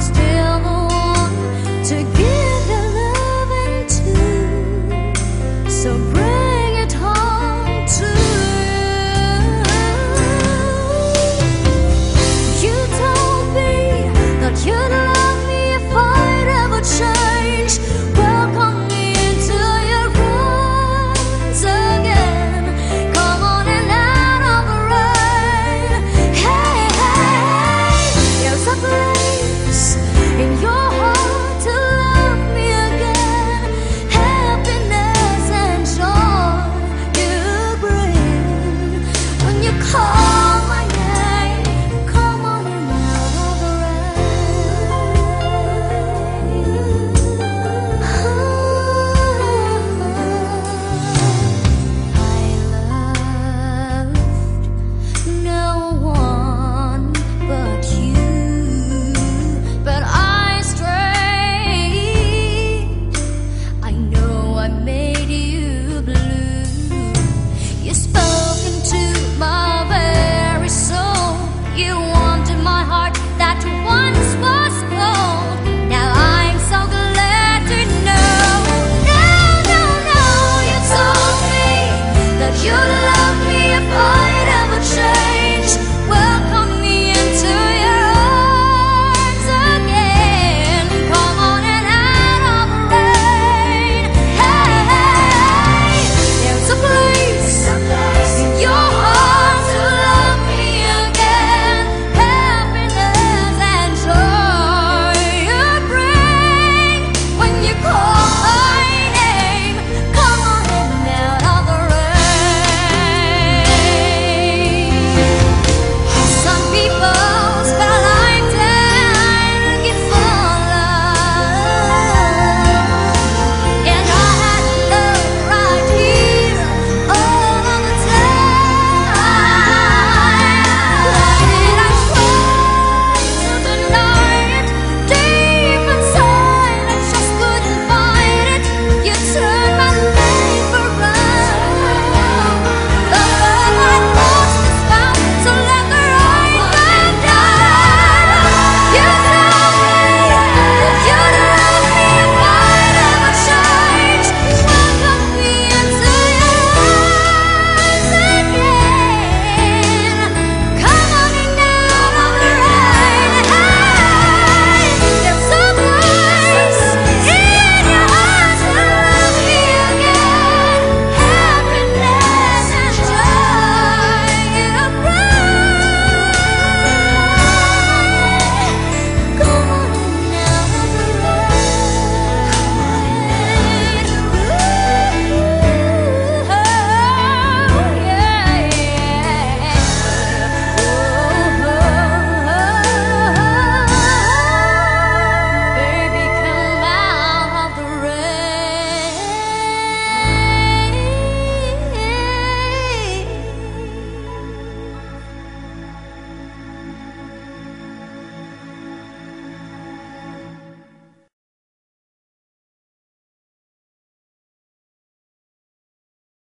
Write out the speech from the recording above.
still 空。